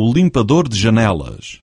o limpador de janelas.